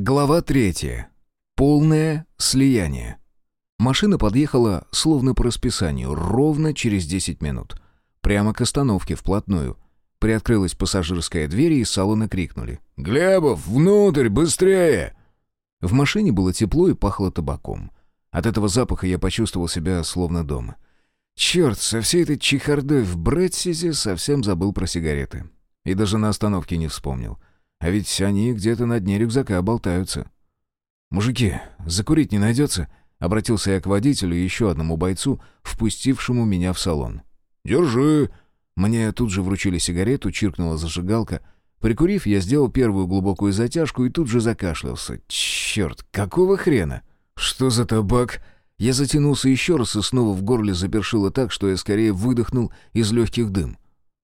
Глава третья. Полное слияние. Машина подъехала, словно по расписанию, ровно через 10 минут. Прямо к остановке, вплотную. Приоткрылась пассажирская дверь, и из салона крикнули. «Глебов, внутрь, быстрее!» В машине было тепло и пахло табаком. От этого запаха я почувствовал себя словно дома. Черт, со всей этой чехардой в Брэдсизе совсем забыл про сигареты. И даже на остановке не вспомнил. А ведь они где-то на дне рюкзака болтаются. «Мужики, закурить не найдется?» — обратился я к водителю и еще одному бойцу, впустившему меня в салон. «Держи!» Мне тут же вручили сигарету, чиркнула зажигалка. Прикурив, я сделал первую глубокую затяжку и тут же закашлялся. «Черт, какого хрена?» «Что за табак?» Я затянулся еще раз и снова в горле запершило так, что я скорее выдохнул из легких дым.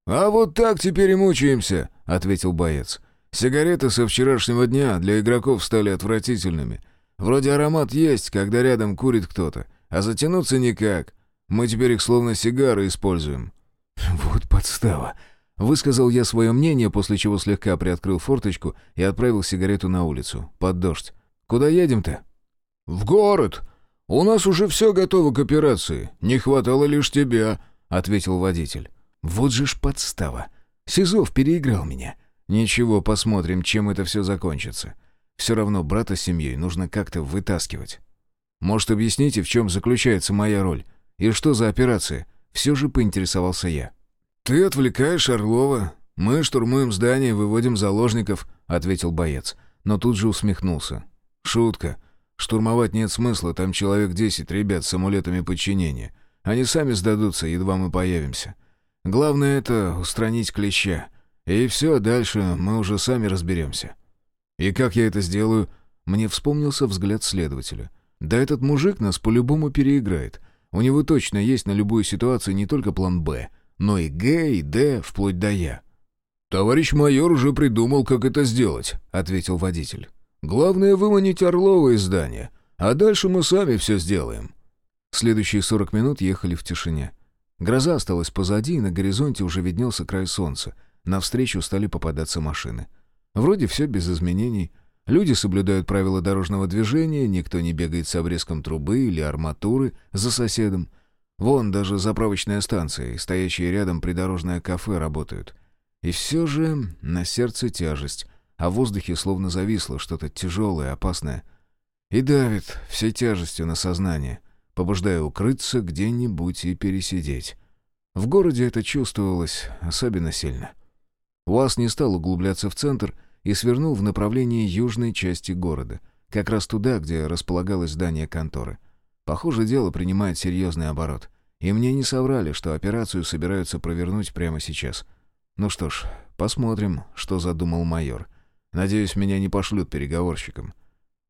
«А вот так теперь и мучаемся», — ответил боец. Сигареты со вчерашнего дня для игроков стали отвратительными. Вроде аромат есть, когда рядом курит кто-то, а затянуться никак. Мы теперь их словно сигары используем». «Вот подстава», — высказал я свое мнение, после чего слегка приоткрыл форточку и отправил сигарету на улицу, под дождь. «Куда едем-то?» «В город. У нас уже все готово к операции. Не хватало лишь тебя», — ответил водитель. «Вот же ж подстава. Сизов переиграл меня». Ничего, посмотрим, чем это все закончится. Все равно брата с семьей нужно как-то вытаскивать. Может, объясните, в чем заключается моя роль? И что за операция? Все же поинтересовался я. «Ты отвлекаешь Орлова. Мы штурмуем здание, выводим заложников», — ответил боец. Но тут же усмехнулся. «Шутка. Штурмовать нет смысла, там человек десять ребят с амулетами подчинения. Они сами сдадутся, едва мы появимся. Главное — это устранить клеща. И все, дальше мы уже сами разберемся. И как я это сделаю? Мне вспомнился взгляд следователя. Да этот мужик нас по-любому переиграет. У него точно есть на любую ситуацию не только план «Б», но и «Г» и «Д» вплоть до «Я». «Товарищ майор уже придумал, как это сделать», — ответил водитель. «Главное — выманить Орлова из здания, а дальше мы сами все сделаем». Следующие сорок минут ехали в тишине. Гроза осталась позади, и на горизонте уже виднелся край солнца, Навстречу стали попадаться машины. Вроде все без изменений. Люди соблюдают правила дорожного движения, никто не бегает с обрезком трубы или арматуры за соседом. Вон даже заправочная станция и стоящие рядом придорожное кафе работают. И все же на сердце тяжесть, а в воздухе словно зависло что-то тяжелое, опасное. И давит всей тяжестью на сознание, побуждая укрыться где-нибудь и пересидеть. В городе это чувствовалось особенно сильно. — УАЗ не стал углубляться в центр и свернул в направлении южной части города, как раз туда, где располагалось здание конторы. Похоже, дело принимает серьезный оборот. И мне не соврали, что операцию собираются провернуть прямо сейчас. Ну что ж, посмотрим, что задумал майор. Надеюсь, меня не пошлют переговорщикам.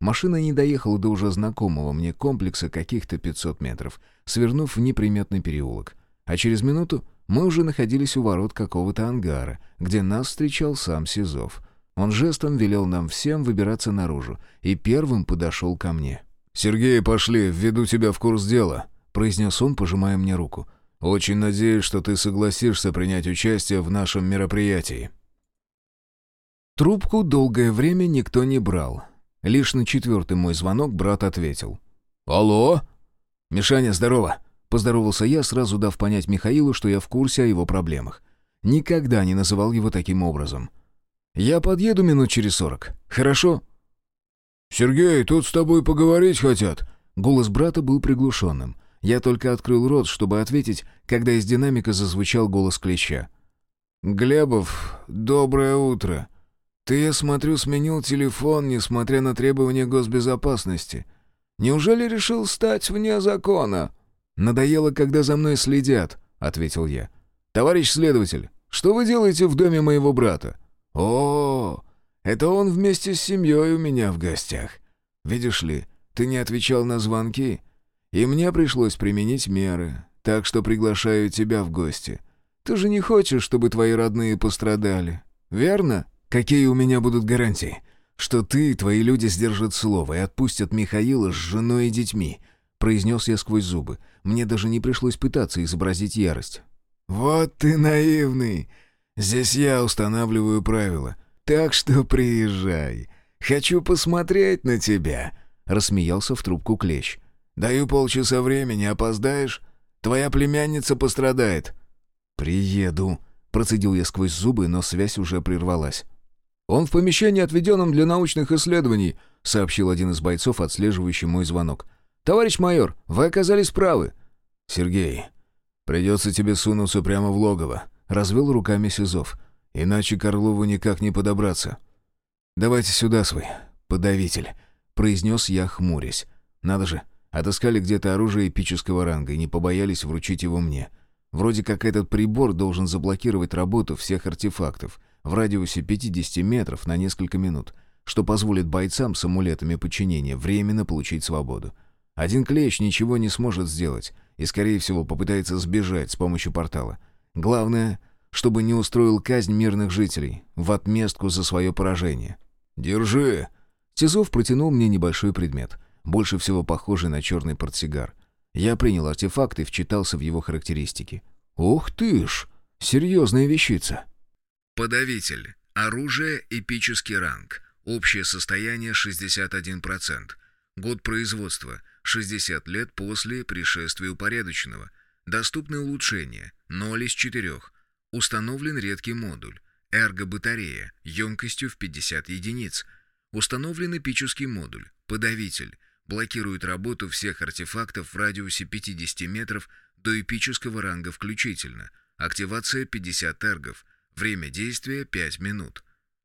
Машина не доехала до уже знакомого мне комплекса каких-то 500 метров, свернув в неприметный переулок. А через минуту мы уже находились у ворот какого-то ангара, где нас встречал сам Сизов. Он жестом велел нам всем выбираться наружу и первым подошел ко мне. «Сергей, пошли, введу тебя в курс дела», — произнес он, пожимая мне руку. «Очень надеюсь, что ты согласишься принять участие в нашем мероприятии». Трубку долгое время никто не брал. Лишь на четвертый мой звонок брат ответил. «Алло?» «Мишаня, здорово!» Поздоровался я, сразу дав понять Михаилу, что я в курсе о его проблемах. Никогда не называл его таким образом. «Я подъеду минут через сорок. Хорошо?» «Сергей, тут с тобой поговорить хотят». Голос брата был приглушенным. Я только открыл рот, чтобы ответить, когда из динамика зазвучал голос Клеща. «Глебов, доброе утро. Ты, я смотрю, сменил телефон, несмотря на требования госбезопасности. Неужели решил стать вне закона?» «Надоело, когда за мной следят», — ответил я. «Товарищ следователь, что вы делаете в доме моего брата?» «О, это он вместе с семьей у меня в гостях. Видишь ли, ты не отвечал на звонки, и мне пришлось применить меры, так что приглашаю тебя в гости. Ты же не хочешь, чтобы твои родные пострадали, верно? Какие у меня будут гарантии, что ты и твои люди сдержат слово и отпустят Михаила с женой и детьми?» Произнес я сквозь зубы. Мне даже не пришлось пытаться изобразить ярость. «Вот ты наивный! Здесь я устанавливаю правила. Так что приезжай. Хочу посмотреть на тебя», — рассмеялся в трубку Клещ. «Даю полчаса времени, опоздаешь? Твоя племянница пострадает». «Приеду», — процедил я сквозь зубы, но связь уже прервалась. «Он в помещении, отведенном для научных исследований», — сообщил один из бойцов, отслеживающий мой звонок. «Товарищ майор, вы оказались правы». «Сергей, придется тебе сунуться прямо в логово», — развел руками Сизов. «Иначе Карлову никак не подобраться». «Давайте сюда свой подавитель», — произнес я, хмурясь. «Надо же, отыскали где-то оружие эпического ранга и не побоялись вручить его мне. Вроде как этот прибор должен заблокировать работу всех артефактов в радиусе 50 метров на несколько минут, что позволит бойцам с амулетами подчинения временно получить свободу. Один клещ ничего не сможет сделать и, скорее всего, попытается сбежать с помощью портала. Главное, чтобы не устроил казнь мирных жителей в отместку за свое поражение. «Держи!» Тизов протянул мне небольшой предмет, больше всего похожий на черный портсигар. Я принял артефакт и вчитался в его характеристики. «Ух ты ж! Серьезная вещица!» Подавитель. Оружие эпический ранг. Общее состояние 61%. Год производства 60 лет после пришествия упорядоченного. Доступны улучшения 0 из 4. Установлен редкий модуль. Эрго-батарея емкостью в 50 единиц. Установлен эпический модуль. Подавитель. Блокирует работу всех артефактов в радиусе 50 метров до эпического ранга включительно. Активация 50 эргов. Время действия 5 минут.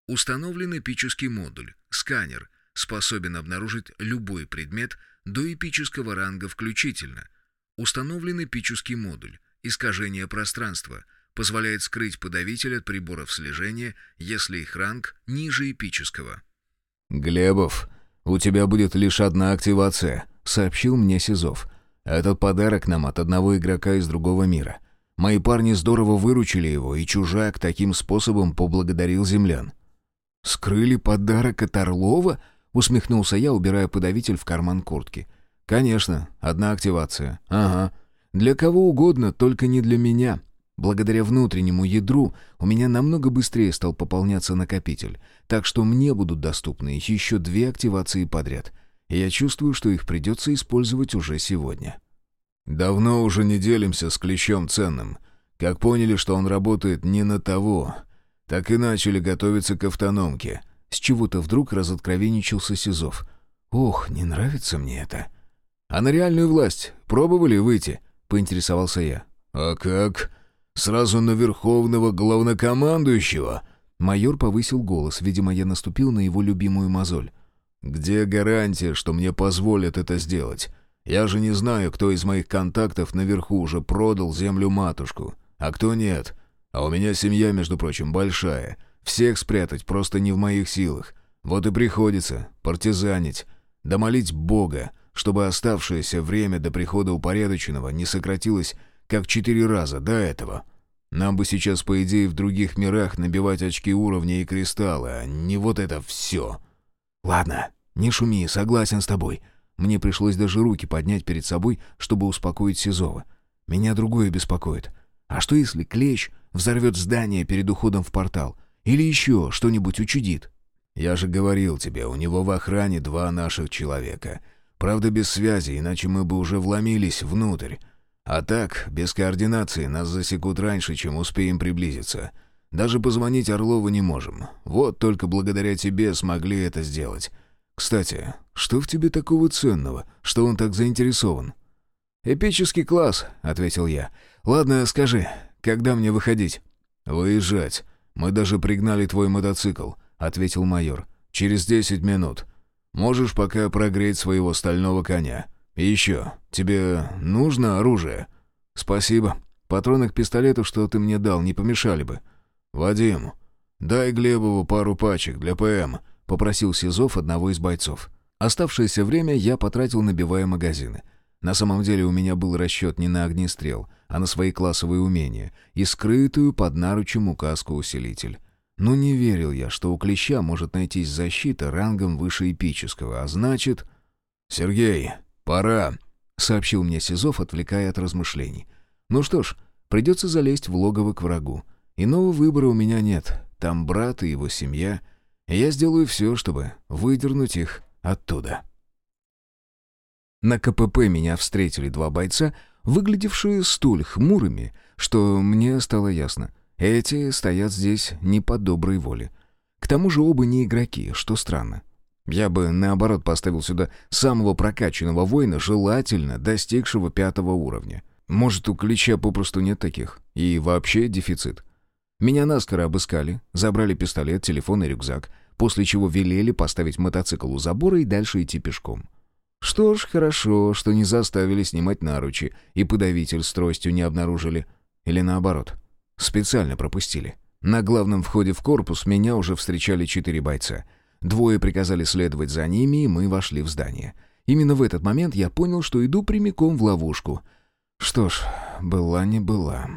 Установлен эпический модуль. Сканер. Способен обнаружить любой предмет до эпического ранга включительно. Установлен эпический модуль. Искажение пространства – позволяет скрыть подавитель от приборов слежения, если их ранг ниже эпического. «Глебов, у тебя будет лишь одна активация», — сообщил мне Сизов. «Этот подарок нам от одного игрока из другого мира. Мои парни здорово выручили его, и чужак таким способом поблагодарил землян». «Скрыли подарок от Орлова?» — усмехнулся я, убирая подавитель в карман куртки. «Конечно, одна активация. Ага. Для кого угодно, только не для меня». Благодаря внутреннему ядру у меня намного быстрее стал пополняться накопитель, так что мне будут доступны еще две активации подряд. И я чувствую, что их придется использовать уже сегодня. «Давно уже не делимся с клещом ценным. Как поняли, что он работает не на того, так и начали готовиться к автономке». С чего-то вдруг разоткровенничался Сизов. «Ох, не нравится мне это». «А на реальную власть пробовали выйти?» — поинтересовался я. «А как?» Сразу на верховного главнокомандующего?» Майор повысил голос, видимо, я наступил на его любимую мозоль. «Где гарантия, что мне позволят это сделать? Я же не знаю, кто из моих контактов наверху уже продал землю-матушку, а кто нет. А у меня семья, между прочим, большая. Всех спрятать просто не в моих силах. Вот и приходится партизанить, да молить Бога, чтобы оставшееся время до прихода упорядоченного не сократилось как четыре раза до этого. Нам бы сейчас, по идее, в других мирах набивать очки уровня и кристаллы, а не вот это все. Ладно, не шуми, согласен с тобой. Мне пришлось даже руки поднять перед собой, чтобы успокоить Сизова. Меня другое беспокоит. А что если Клещ взорвет здание перед уходом в портал? Или еще что-нибудь учудит? Я же говорил тебе, у него в охране два наших человека. Правда, без связи, иначе мы бы уже вломились внутрь. А так, без координации нас засекут раньше, чем успеем приблизиться. Даже позвонить Орлову не можем. Вот только благодаря тебе смогли это сделать. Кстати, что в тебе такого ценного, что он так заинтересован?» «Эпический класс», — ответил я. «Ладно, скажи, когда мне выходить?» «Выезжать. Мы даже пригнали твой мотоцикл», — ответил майор. «Через десять минут. Можешь пока прогреть своего стального коня». «И еще, тебе нужно оружие?» «Спасибо. Патроны к пистолету, что ты мне дал, не помешали бы». «Вадим, дай Глебову пару пачек для ПМ», — попросил Сизов одного из бойцов. Оставшееся время я потратил, набивая магазины. На самом деле у меня был расчет не на огнестрел, а на свои классовые умения и скрытую под наручем указку-усилитель. Но не верил я, что у клеща может найтись защита рангом выше эпического, а значит... «Сергей, «Пора», — сообщил мне Сизов, отвлекая от размышлений. «Ну что ж, придется залезть в логово к врагу. Иного выбора у меня нет. Там брат и его семья. Я сделаю все, чтобы выдернуть их оттуда. На КПП меня встретили два бойца, выглядевшие столь хмурыми, что мне стало ясно. Эти стоят здесь не по доброй воле. К тому же оба не игроки, что странно. Я бы, наоборот, поставил сюда самого прокачанного воина, желательно достигшего пятого уровня. Может, у Клича попросту нет таких. И вообще дефицит. Меня наскоро обыскали, забрали пистолет, телефон и рюкзак, после чего велели поставить мотоцикл у забора и дальше идти пешком. Что ж, хорошо, что не заставили снимать наручи и подавитель с тростью не обнаружили. Или наоборот, специально пропустили. На главном входе в корпус меня уже встречали четыре бойца. Двое приказали следовать за ними, и мы вошли в здание. Именно в этот момент я понял, что иду прямиком в ловушку. Что ж, была не была.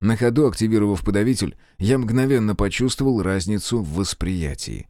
На ходу, активировав подавитель, я мгновенно почувствовал разницу в восприятии.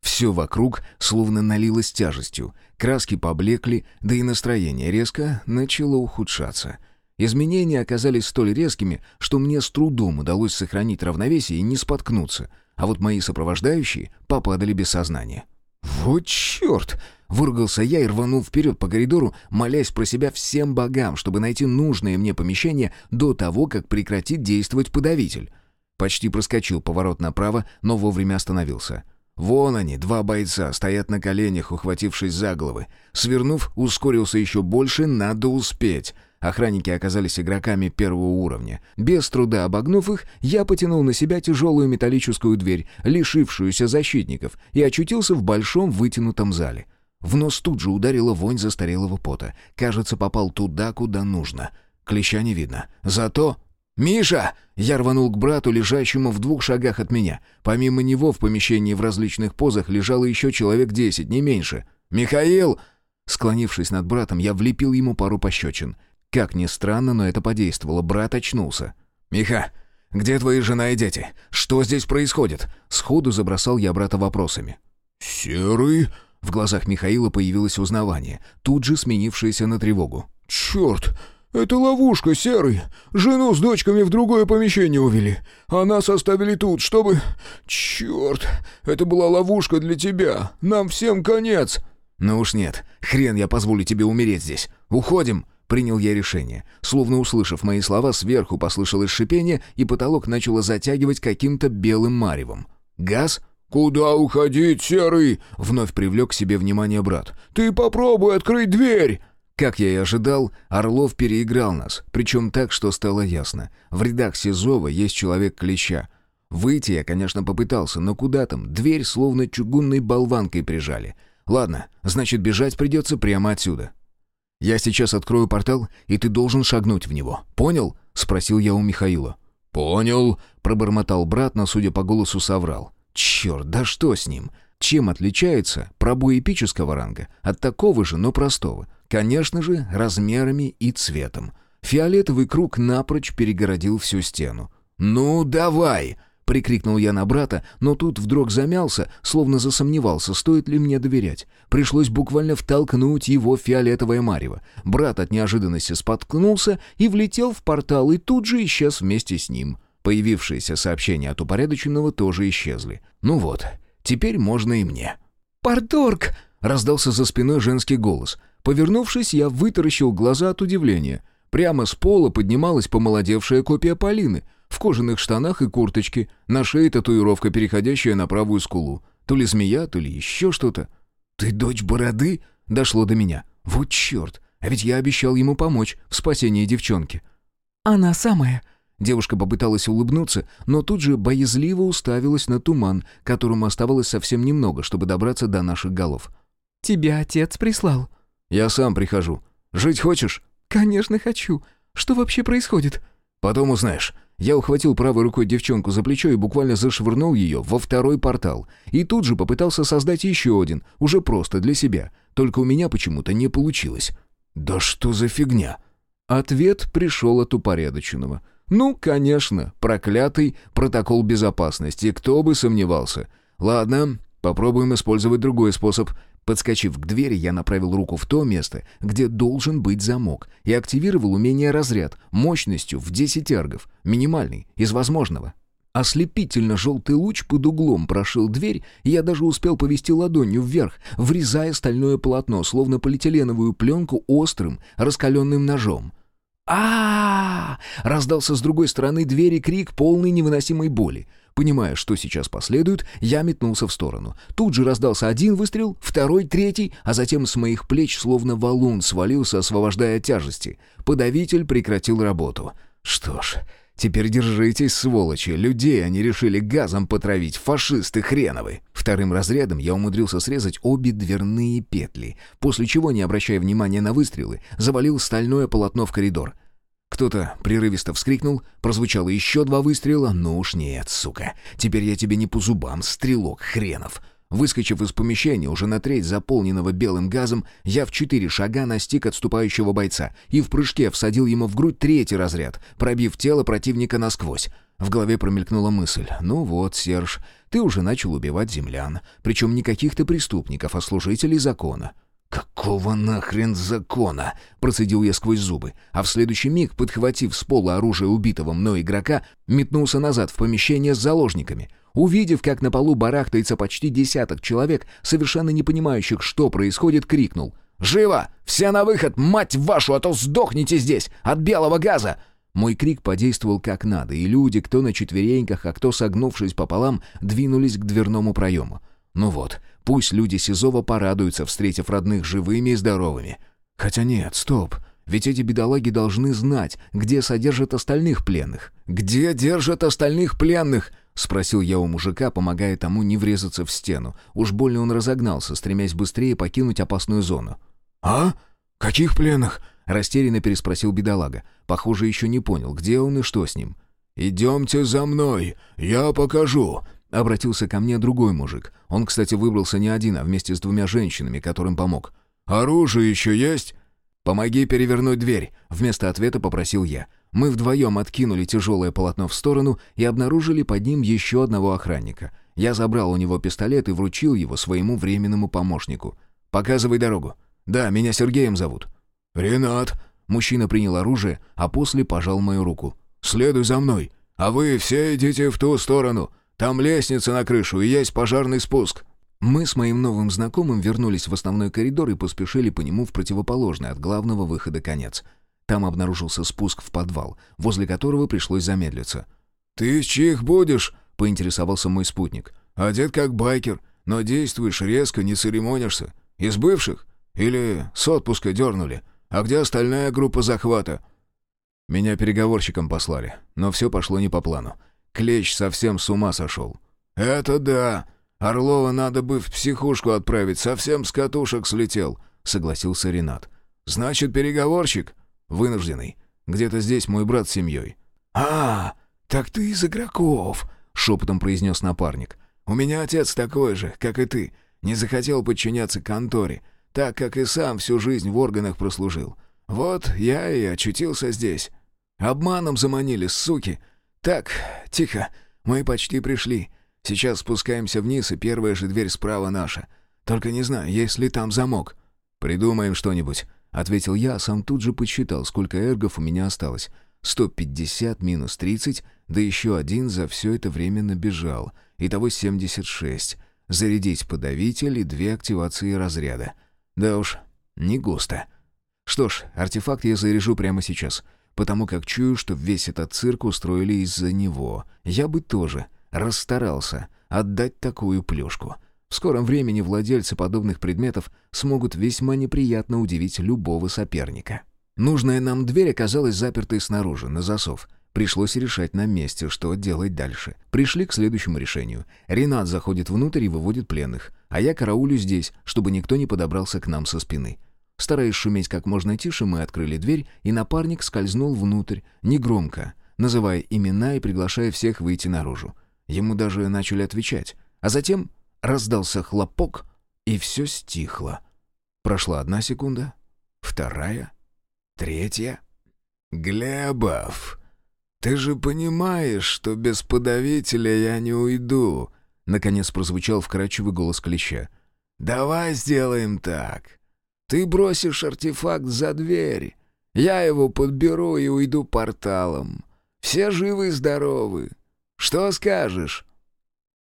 Все вокруг словно налилось тяжестью, краски поблекли, да и настроение резко начало ухудшаться. Изменения оказались столь резкими, что мне с трудом удалось сохранить равновесие и не споткнуться, а вот мои сопровождающие попадали без сознания. «Вот черт!» — выругался я и рванул вперед по коридору, молясь про себя всем богам, чтобы найти нужное мне помещение до того, как прекратит действовать подавитель. Почти проскочил поворот направо, но вовремя остановился — Вон они, два бойца, стоят на коленях, ухватившись за головы. Свернув, ускорился еще больше, надо успеть. Охранники оказались игроками первого уровня. Без труда обогнув их, я потянул на себя тяжелую металлическую дверь, лишившуюся защитников, и очутился в большом вытянутом зале. В нос тут же ударила вонь застарелого пота. Кажется, попал туда, куда нужно. Клеща не видно. Зато «Миша!» Я рванул к брату, лежащему в двух шагах от меня. Помимо него в помещении в различных позах лежало еще человек десять, не меньше. «Михаил!» Склонившись над братом, я влепил ему пару пощечин. Как ни странно, но это подействовало. Брат очнулся. «Миха, где твои жена и дети? Что здесь происходит?» Сходу забросал я брата вопросами. «Серый?» В глазах Михаила появилось узнавание, тут же сменившееся на тревогу. «Черт! «Это ловушка, Серый. Жену с дочками в другое помещение увели. А нас оставили тут, чтобы... Черт, это была ловушка для тебя. Нам всем конец». «Ну уж нет. Хрен я позволю тебе умереть здесь. Уходим!» Принял я решение. Словно услышав мои слова, сверху послышалось шипение, и потолок начало затягивать каким-то белым маревом. «Газ?» «Куда уходить, Серый?» — вновь привлек к себе внимание брат. «Ты попробуй открыть дверь!» Как я и ожидал, Орлов переиграл нас, причем так, что стало ясно. В рядах Сизова есть человек-клеща. Выйти я, конечно, попытался, но куда там? Дверь словно чугунной болванкой прижали. Ладно, значит, бежать придется прямо отсюда. «Я сейчас открою портал, и ты должен шагнуть в него. Понял?» — спросил я у Михаила. «Понял», — пробормотал брат, но, судя по голосу, соврал. «Черт, да что с ним? Чем отличается пробой эпического ранга от такого же, но простого?» Конечно же, размерами и цветом. Фиолетовый круг напрочь перегородил всю стену. «Ну, давай!» — прикрикнул я на брата, но тут вдруг замялся, словно засомневался, стоит ли мне доверять. Пришлось буквально втолкнуть его в фиолетовое марево. Брат от неожиданности споткнулся и влетел в портал, и тут же исчез вместе с ним. Появившиеся сообщения от упорядоченного тоже исчезли. Ну вот, теперь можно и мне. «Парторг!» — раздался за спиной женский голос — Повернувшись, я вытаращил глаза от удивления. Прямо с пола поднималась помолодевшая копия Полины, в кожаных штанах и курточке, на шее татуировка, переходящая на правую скулу. То ли змея, то ли еще что-то. «Ты дочь Бороды?» — дошло до меня. «Вот черт! А ведь я обещал ему помочь в спасении девчонки». «Она самая». Девушка попыталась улыбнуться, но тут же боязливо уставилась на туман, которому оставалось совсем немного, чтобы добраться до наших голов. «Тебя отец прислал». «Я сам прихожу. Жить хочешь?» «Конечно хочу. Что вообще происходит?» «Потом узнаешь». Я ухватил правой рукой девчонку за плечо и буквально зашвырнул ее во второй портал. И тут же попытался создать еще один, уже просто для себя. Только у меня почему-то не получилось. «Да что за фигня?» Ответ пришел от упорядоченного. «Ну, конечно, проклятый протокол безопасности, кто бы сомневался. Ладно, попробуем использовать другой способ. Подскочив к двери, я направил руку в то место, где должен быть замок, и активировал умение «Разряд» мощностью в 10 эргов, минимальный, из возможного. Ослепительно желтый луч под углом прошил дверь, и я даже успел повести ладонью вверх, врезая стальное полотно, словно полиэтиленовую пленку острым, раскаленным ножом. А, раздался с другой стороны двери крик полный невыносимой боли. Понимая, что сейчас последует, я метнулся в сторону. Тут же раздался один выстрел, второй, третий, а затем с моих плеч словно валун свалился, освобождая тяжести. Подавитель прекратил работу. Что ж, теперь держитесь, сволочи. Людей они решили газом потравить, фашисты хреновы. Вторым разрядом я умудрился срезать обе дверные петли, после чего, не обращая внимания на выстрелы, завалил стальное полотно в коридор. Кто-то прерывисто вскрикнул, прозвучало еще два выстрела. «Ну уж нет, сука, теперь я тебе не по зубам, стрелок хренов!» Выскочив из помещения, уже на треть заполненного белым газом, я в четыре шага настиг отступающего бойца и в прыжке всадил ему в грудь третий разряд, пробив тело противника насквозь. В голове промелькнула мысль. «Ну вот, Серж, ты уже начал убивать землян, причем не каких-то преступников, а служителей закона. «Какого нахрен закона?» — процедил я сквозь зубы, а в следующий миг, подхватив с пола оружие убитого мной игрока, метнулся назад в помещение с заложниками. Увидев, как на полу барахтается почти десяток человек, совершенно не понимающих, что происходит, крикнул. «Живо! Все на выход! Мать вашу, а то сдохните здесь! От белого газа!» Мой крик подействовал как надо, и люди, кто на четвереньках, а кто согнувшись пополам, двинулись к дверному проему. Ну вот, Пусть люди Сизова порадуются, встретив родных живыми и здоровыми. Хотя нет, стоп. Ведь эти бедолаги должны знать, где содержат остальных пленных. «Где держат остальных пленных?» — спросил я у мужика, помогая тому не врезаться в стену. Уж больно он разогнался, стремясь быстрее покинуть опасную зону. «А? Каких пленных?» — растерянно переспросил бедолага. Похоже, еще не понял, где он и что с ним. «Идемте за мной, я покажу», Обратился ко мне другой мужик. Он, кстати, выбрался не один, а вместе с двумя женщинами, которым помог. «Оружие еще есть?» «Помоги перевернуть дверь», — вместо ответа попросил я. Мы вдвоем откинули тяжелое полотно в сторону и обнаружили под ним еще одного охранника. Я забрал у него пистолет и вручил его своему временному помощнику. «Показывай дорогу». «Да, меня Сергеем зовут». «Ренат». Мужчина принял оружие, а после пожал мою руку. «Следуй за мной. А вы все идите в ту сторону. Там лестница на крышу и есть пожарный спуск». Мы с моим новым знакомым вернулись в основной коридор и поспешили по нему в противоположный от главного выхода конец. Там обнаружился спуск в подвал, возле которого пришлось замедлиться. «Ты чьих будешь?» — поинтересовался мой спутник. «Одет как байкер, но действуешь резко, не церемонишься. Из бывших? Или с отпуска дернули? А где остальная группа захвата?» Меня переговорщиком послали, но все пошло не по плану. Клещ совсем с ума сошел. «Это да. Орлова надо бы в психушку отправить, совсем с катушек слетел», — согласился Ренат. «Значит, переговорщик?» «Вынужденный. Где-то здесь мой брат с семьей». «А, так ты из игроков», — шепотом произнес напарник. «У меня отец такой же, как и ты. Не захотел подчиняться конторе, так как и сам всю жизнь в органах прослужил. Вот я и очутился здесь. Обманом заманили, суки, «Так, тихо, мы почти пришли. Сейчас спускаемся вниз, и первая же дверь справа наша. Только не знаю, есть ли там замок». «Придумаем что-нибудь», — ответил я, сам тут же подсчитал, сколько эргов у меня осталось. «Сто пятьдесят минус тридцать, да еще один за все это время набежал. Итого семьдесят шесть. Зарядить подавитель и две активации разряда. Да уж, не густо. Что ж, артефакт я заряжу прямо сейчас» потому как чую, что весь этот цирк устроили из-за него. Я бы тоже расстарался отдать такую плюшку. В скором времени владельцы подобных предметов смогут весьма неприятно удивить любого соперника. Нужная нам дверь оказалась запертой снаружи, на засов. Пришлось решать на месте, что делать дальше. Пришли к следующему решению. Ренат заходит внутрь и выводит пленных, а я караулю здесь, чтобы никто не подобрался к нам со спины. Стараясь шуметь как можно тише, мы открыли дверь, и напарник скользнул внутрь, негромко, называя имена и приглашая всех выйти наружу. Ему даже начали отвечать. А затем раздался хлопок, и все стихло. Прошла одна секунда, вторая, третья. «Глебов, ты же понимаешь, что без подавителя я не уйду», — наконец прозвучал вкрадчивый голос Клеща. «Давай сделаем так. Ты бросишь артефакт за дверь. Я его подберу и уйду порталом. Все живы и здоровы. Что скажешь?»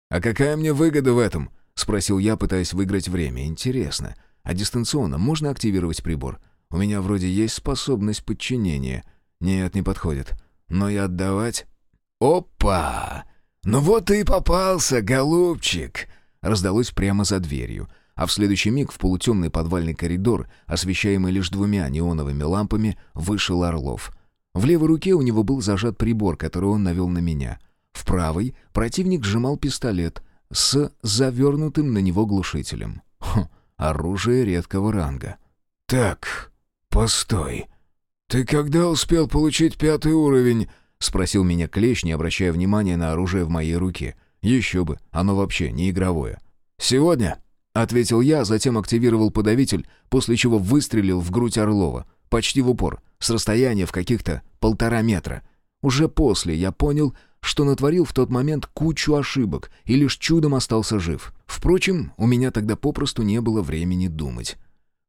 «А какая мне выгода в этом?» — спросил я, пытаясь выиграть время. «Интересно, а дистанционно можно активировать прибор? У меня вроде есть способность подчинения. Нет, не подходит. Но и отдавать...» «Опа! Ну вот ты и попался, голубчик!» Раздалось прямо за дверью, а в следующий миг в полутемный подвальный коридор, освещаемый лишь двумя неоновыми лампами, вышел Орлов. В левой руке у него был зажат прибор, который он навел на меня. В правой противник сжимал пистолет с завернутым на него глушителем. Хм, оружие редкого ранга. «Так, постой. Ты когда успел получить пятый уровень?» — спросил меня Клещ, не обращая внимания на оружие в моей руке. «Еще бы, оно вообще не игровое». «Сегодня», — ответил я, затем активировал подавитель, после чего выстрелил в грудь Орлова. Почти в упор, с расстояния в каких-то полтора метра. Уже после я понял, что натворил в тот момент кучу ошибок и лишь чудом остался жив. Впрочем, у меня тогда попросту не было времени думать.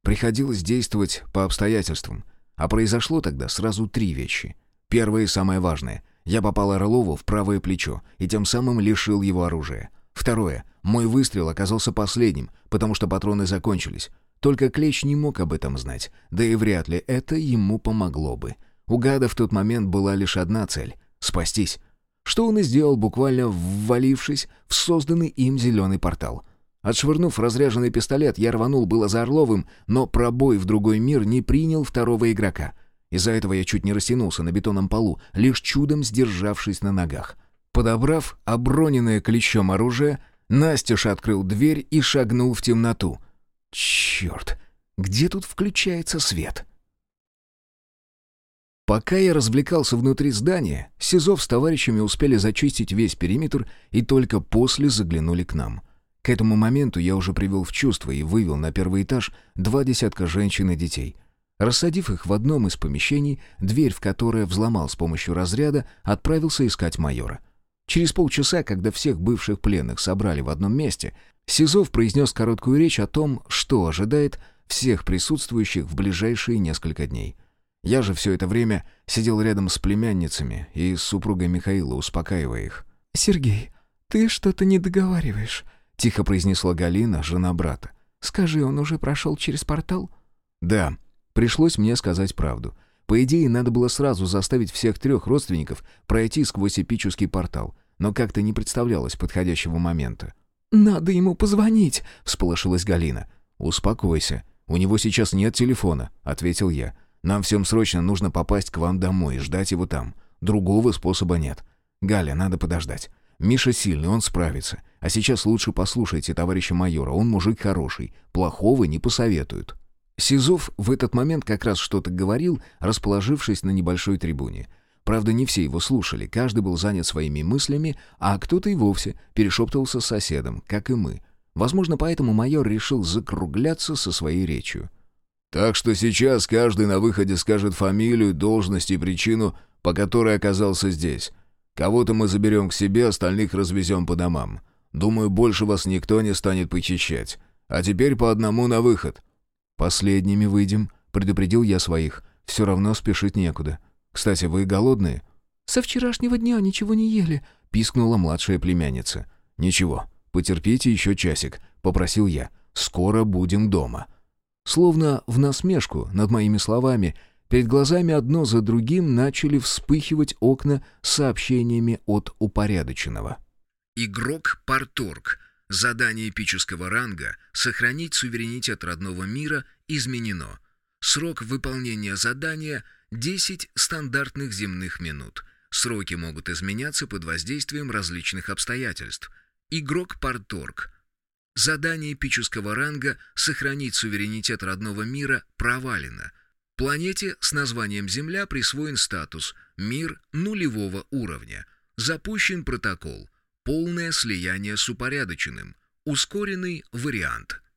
Приходилось действовать по обстоятельствам. А произошло тогда сразу три вещи. Первое и самое важное. Я попал Орлову в правое плечо и тем самым лишил его оружия. Второе. Мой выстрел оказался последним, потому что патроны закончились. Только Клещ не мог об этом знать, да и вряд ли это ему помогло бы. У гада в тот момент была лишь одна цель — спастись. Что он и сделал, буквально ввалившись в созданный им зеленый портал. Отшвырнув разряженный пистолет, я рванул было за Орловым, но пробой в другой мир не принял второго игрока. Из-за этого я чуть не растянулся на бетонном полу, лишь чудом сдержавшись на ногах. Подобрав оброненное клещом оружие, Настеж открыл дверь и шагнул в темноту — Черт, где тут включается свет? Пока я развлекался внутри здания, Сизов с товарищами успели зачистить весь периметр и только после заглянули к нам. К этому моменту я уже привел в чувство и вывел на первый этаж два десятка женщин и детей. Рассадив их в одном из помещений, дверь в которое взломал с помощью разряда, отправился искать майора. Через полчаса, когда всех бывших пленных собрали в одном месте, Сизов произнес короткую речь о том, что ожидает всех присутствующих в ближайшие несколько дней. Я же все это время сидел рядом с племянницами и с супругой Михаила, успокаивая их. «Сергей, ты что-то не договариваешь», — тихо произнесла Галина, жена брата. «Скажи, он уже прошел через портал?» «Да, пришлось мне сказать правду. По идее, надо было сразу заставить всех трех родственников пройти сквозь эпический портал, но как-то не представлялось подходящего момента. «Надо ему позвонить», — всполошилась Галина. «Успокойся. У него сейчас нет телефона», — ответил я. «Нам всем срочно нужно попасть к вам домой и ждать его там. Другого способа нет. Галя, надо подождать. Миша сильный, он справится. А сейчас лучше послушайте товарища майора, он мужик хороший. Плохого не посоветуют». Сизов в этот момент как раз что-то говорил, расположившись на небольшой трибуне. Правда, не все его слушали, каждый был занят своими мыслями, а кто-то и вовсе перешептывался с соседом, как и мы. Возможно, поэтому майор решил закругляться со своей речью. «Так что сейчас каждый на выходе скажет фамилию, должность и причину, по которой оказался здесь. Кого-то мы заберем к себе, остальных развезем по домам. Думаю, больше вас никто не станет похищать. А теперь по одному на выход». «Последними выйдем», — предупредил я своих. «Все равно спешить некуда». Кстати, вы голодные?» «Со вчерашнего дня ничего не ели», — пискнула младшая племянница. «Ничего, потерпите еще часик», — попросил я. «Скоро будем дома». Словно в насмешку над моими словами, перед глазами одно за другим начали вспыхивать окна с сообщениями от упорядоченного. «Игрок Парторг. Задание эпического ранга «Сохранить суверенитет родного мира» изменено. Срок выполнения задания — 10 стандартных земных минут. Сроки могут изменяться под воздействием различных обстоятельств. Игрок Парторг. Задание эпического ранга «Сохранить суверенитет родного мира» провалено. Планете с названием Земля присвоен статус «Мир нулевого уровня». Запущен протокол «Полное слияние с упорядоченным». Ускоренный вариант –